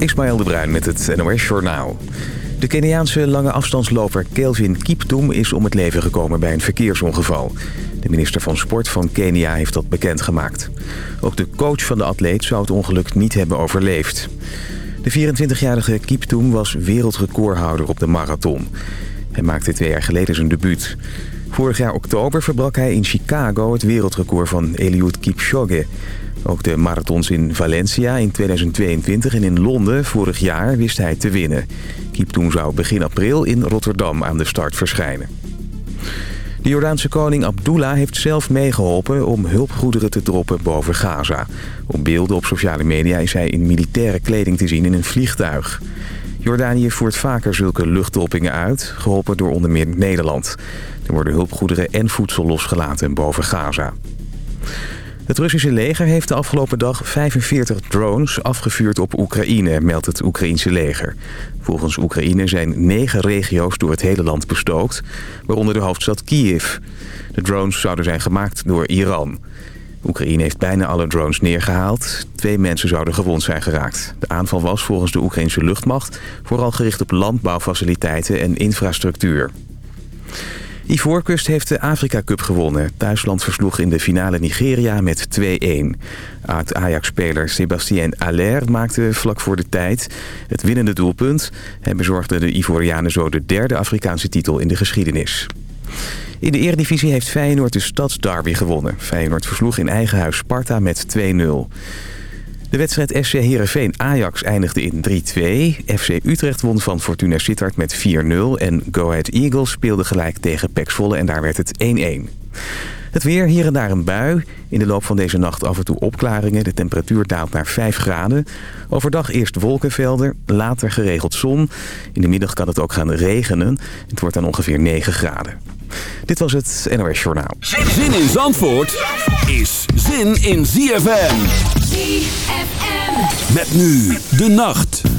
Ismaël de Bruin met het NOS Journaal. De Keniaanse lange afstandsloper Kelvin Kiptoum is om het leven gekomen bij een verkeersongeval. De minister van Sport van Kenia heeft dat bekendgemaakt. Ook de coach van de atleet zou het ongeluk niet hebben overleefd. De 24-jarige Kiptoum was wereldrecordhouder op de marathon. Hij maakte twee jaar geleden zijn debuut. Vorig jaar oktober verbrak hij in Chicago het wereldrecord van Eliud Kipchoge... Ook de marathons in Valencia in 2022 en in Londen vorig jaar wist hij te winnen. Kiptoum zou begin april in Rotterdam aan de start verschijnen. De Jordaanse koning Abdullah heeft zelf meegeholpen om hulpgoederen te droppen boven Gaza. Op beelden op sociale media is hij in militaire kleding te zien in een vliegtuig. Jordanië voert vaker zulke luchtdroppingen uit, geholpen door onder meer Nederland. Er worden hulpgoederen en voedsel losgelaten boven Gaza. Het Russische leger heeft de afgelopen dag 45 drones afgevuurd op Oekraïne, meldt het Oekraïense leger. Volgens Oekraïne zijn negen regio's door het hele land bestookt, waaronder de hoofdstad Kiev. De drones zouden zijn gemaakt door Iran. Oekraïne heeft bijna alle drones neergehaald. Twee mensen zouden gewond zijn geraakt. De aanval was volgens de Oekraïnse luchtmacht vooral gericht op landbouwfaciliteiten en infrastructuur. Ivoorkust heeft de Afrika Cup gewonnen. Duitsland versloeg in de finale Nigeria met 2-1. Ajax-speler Sebastien Aller maakte vlak voor de tijd het winnende doelpunt... en bezorgde de Ivorianen zo de derde Afrikaanse titel in de geschiedenis. In de eredivisie heeft Feyenoord de stadsderby gewonnen. Feyenoord versloeg in eigen huis Sparta met 2-0. De wedstrijd FC Heerenveen-Ajax eindigde in 3-2. FC Utrecht won van Fortuna Sittard met 4-0. En Go Ahead Eagles speelde gelijk tegen Pek Zwolle en daar werd het 1-1. Het weer, hier en daar een bui. In de loop van deze nacht af en toe opklaringen. De temperatuur daalt naar 5 graden. Overdag eerst wolkenvelden, later geregeld zon. In de middag kan het ook gaan regenen. Het wordt dan ongeveer 9 graden. Dit was het NOS Journaal. Zin in Zandvoort is zin in ZFM. ZFM. Met nu de nacht.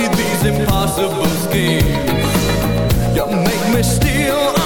play these impossible schemes You make me steal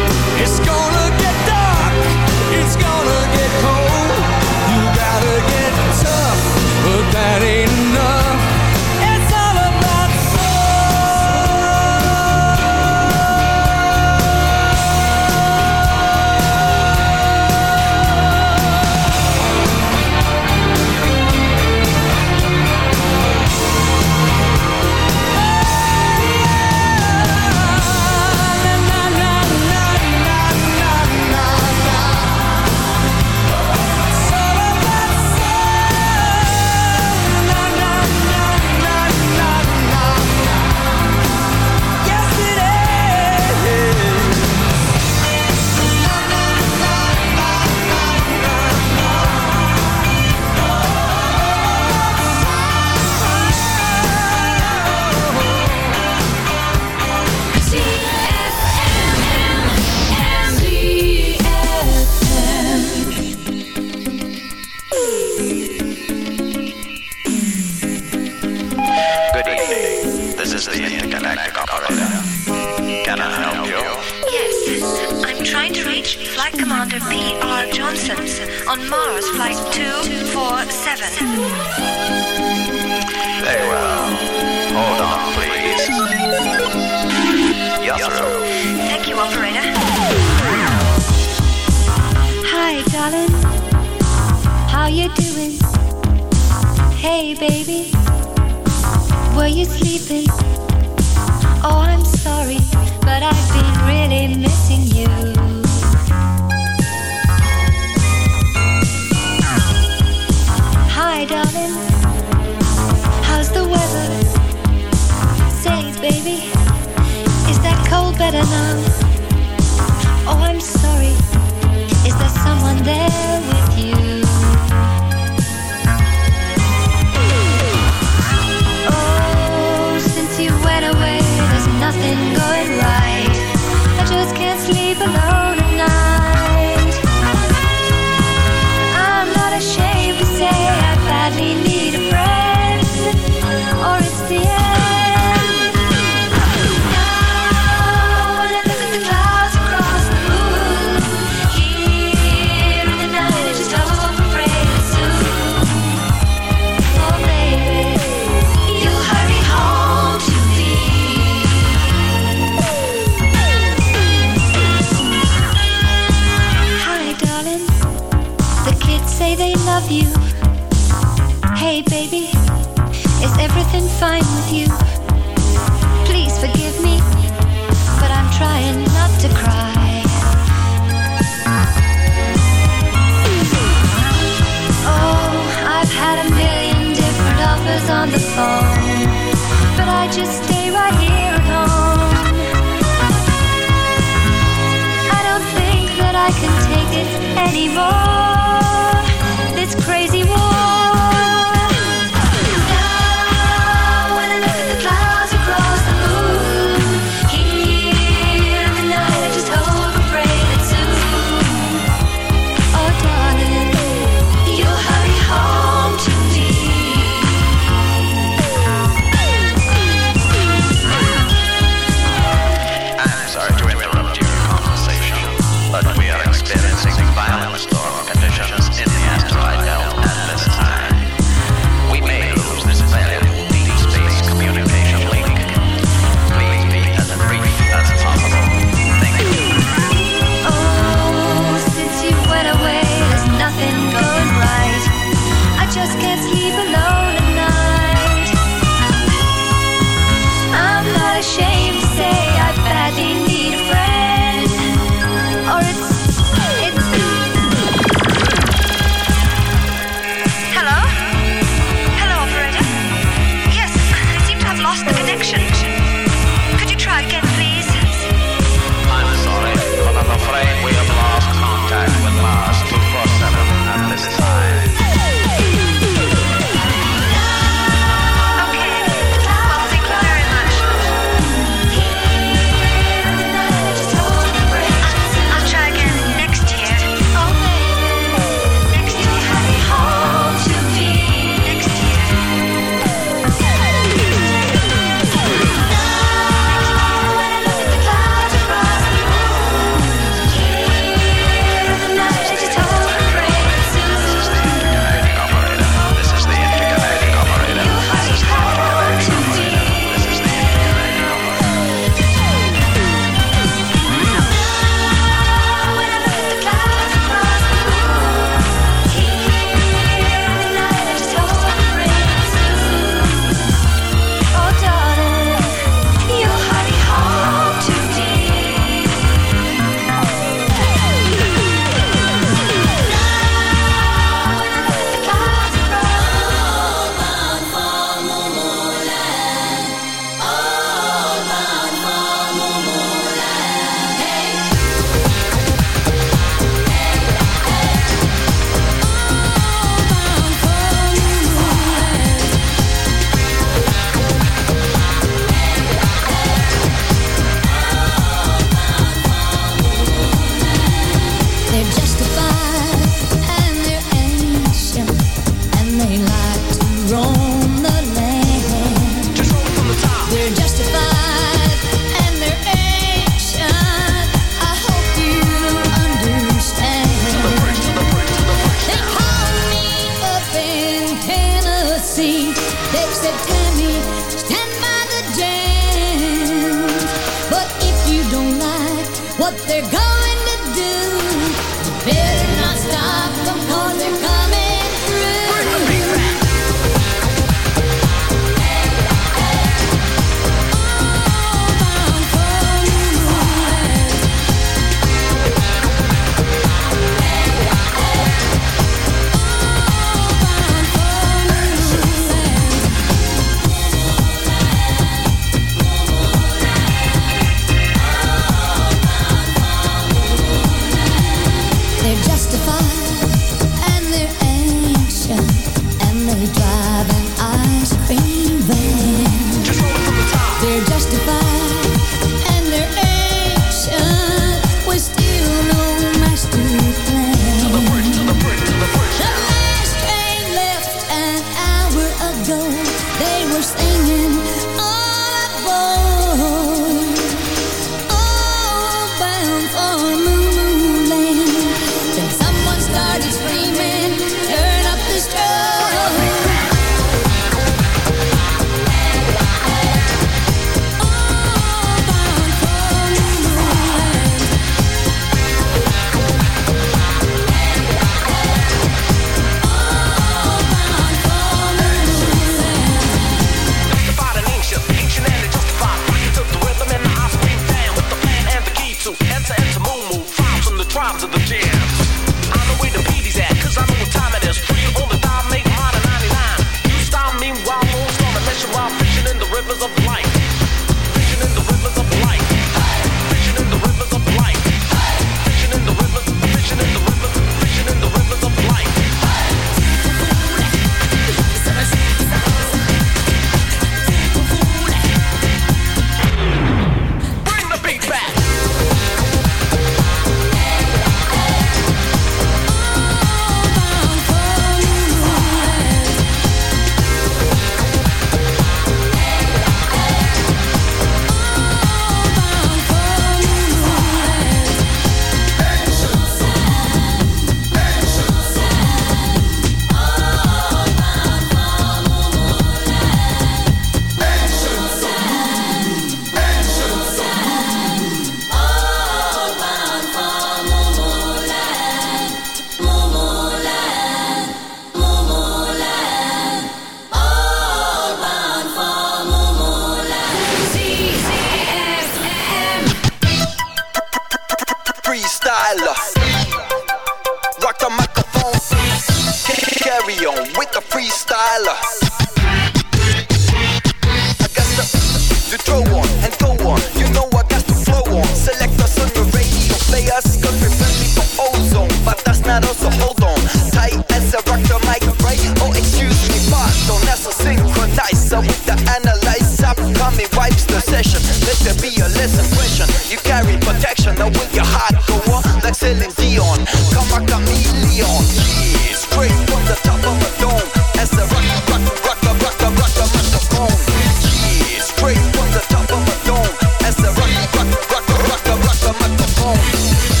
Bye.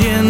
imagine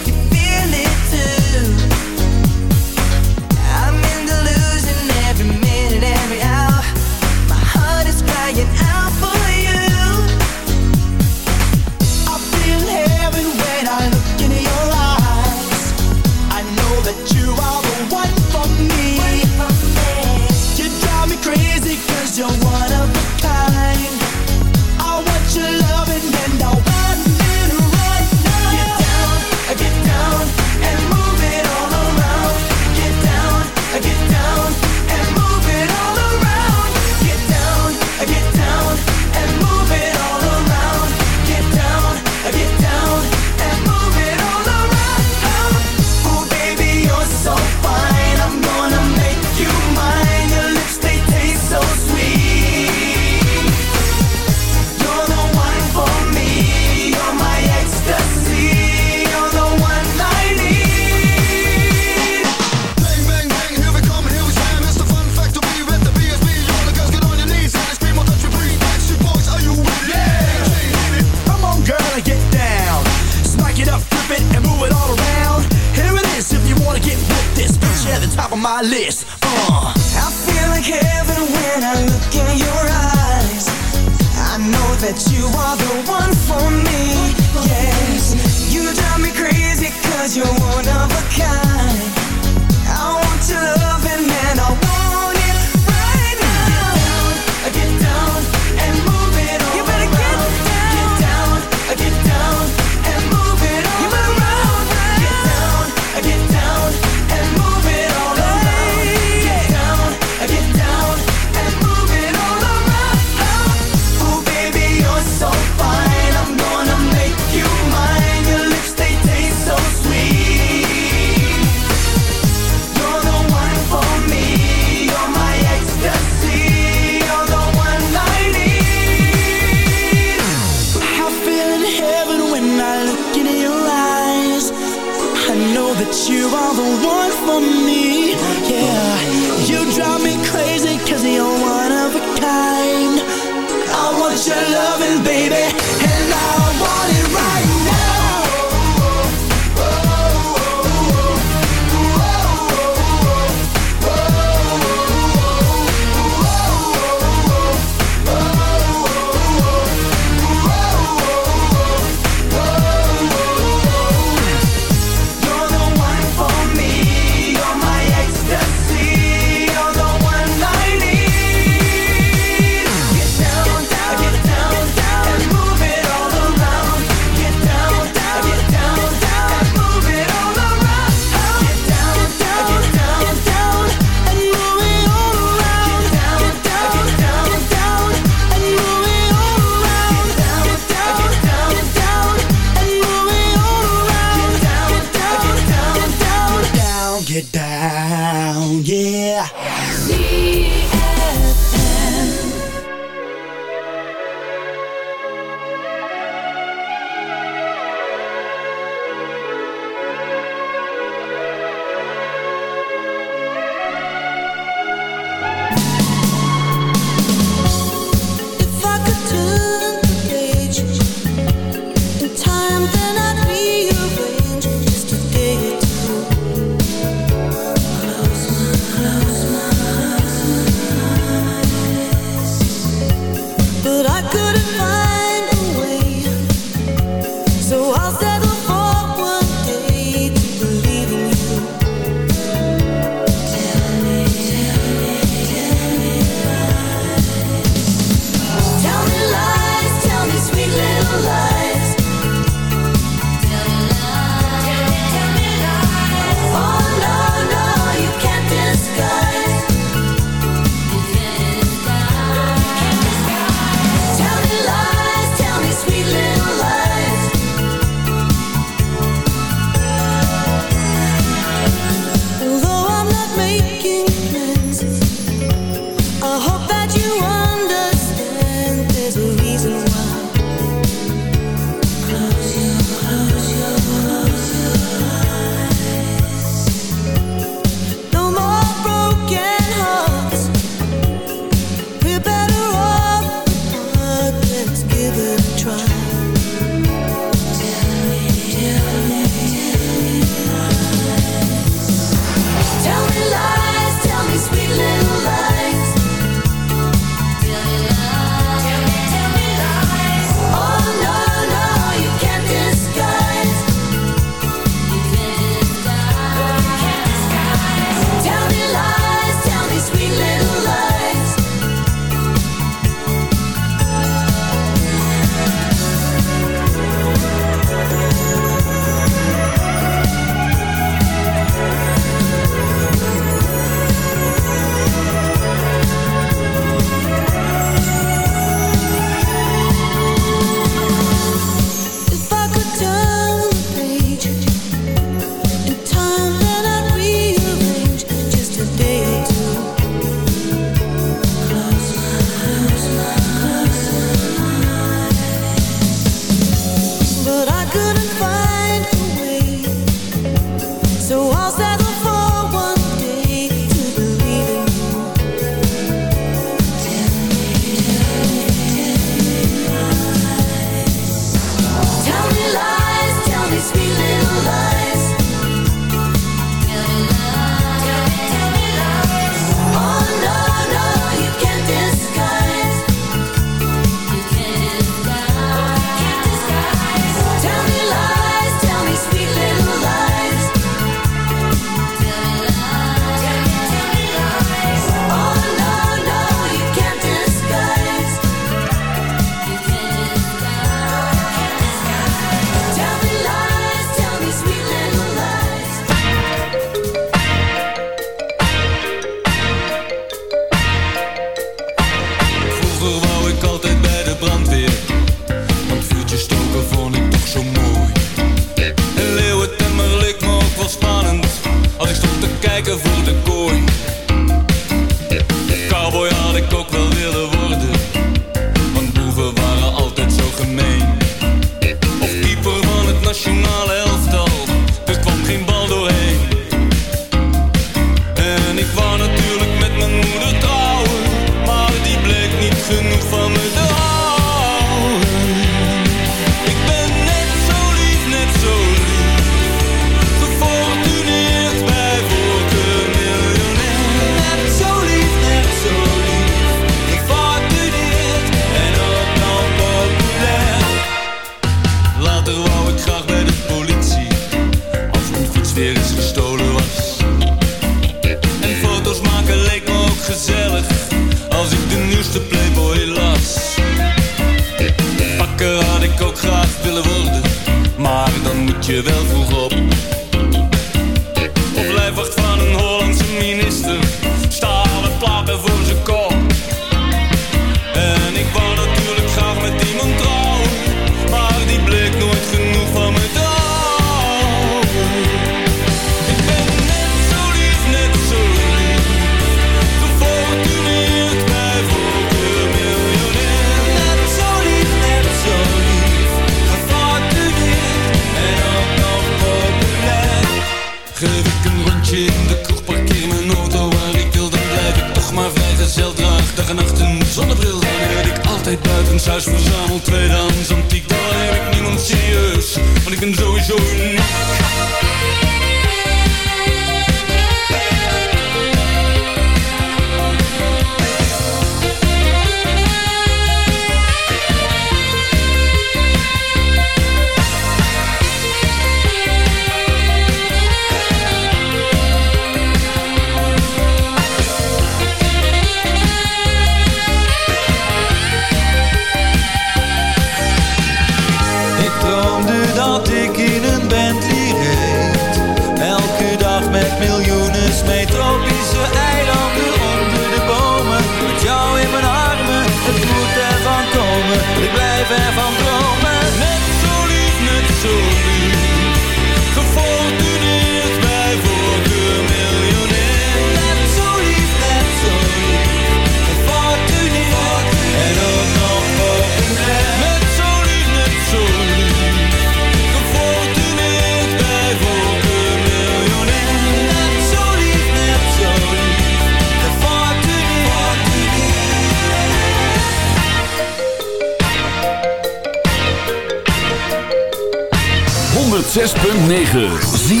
106.9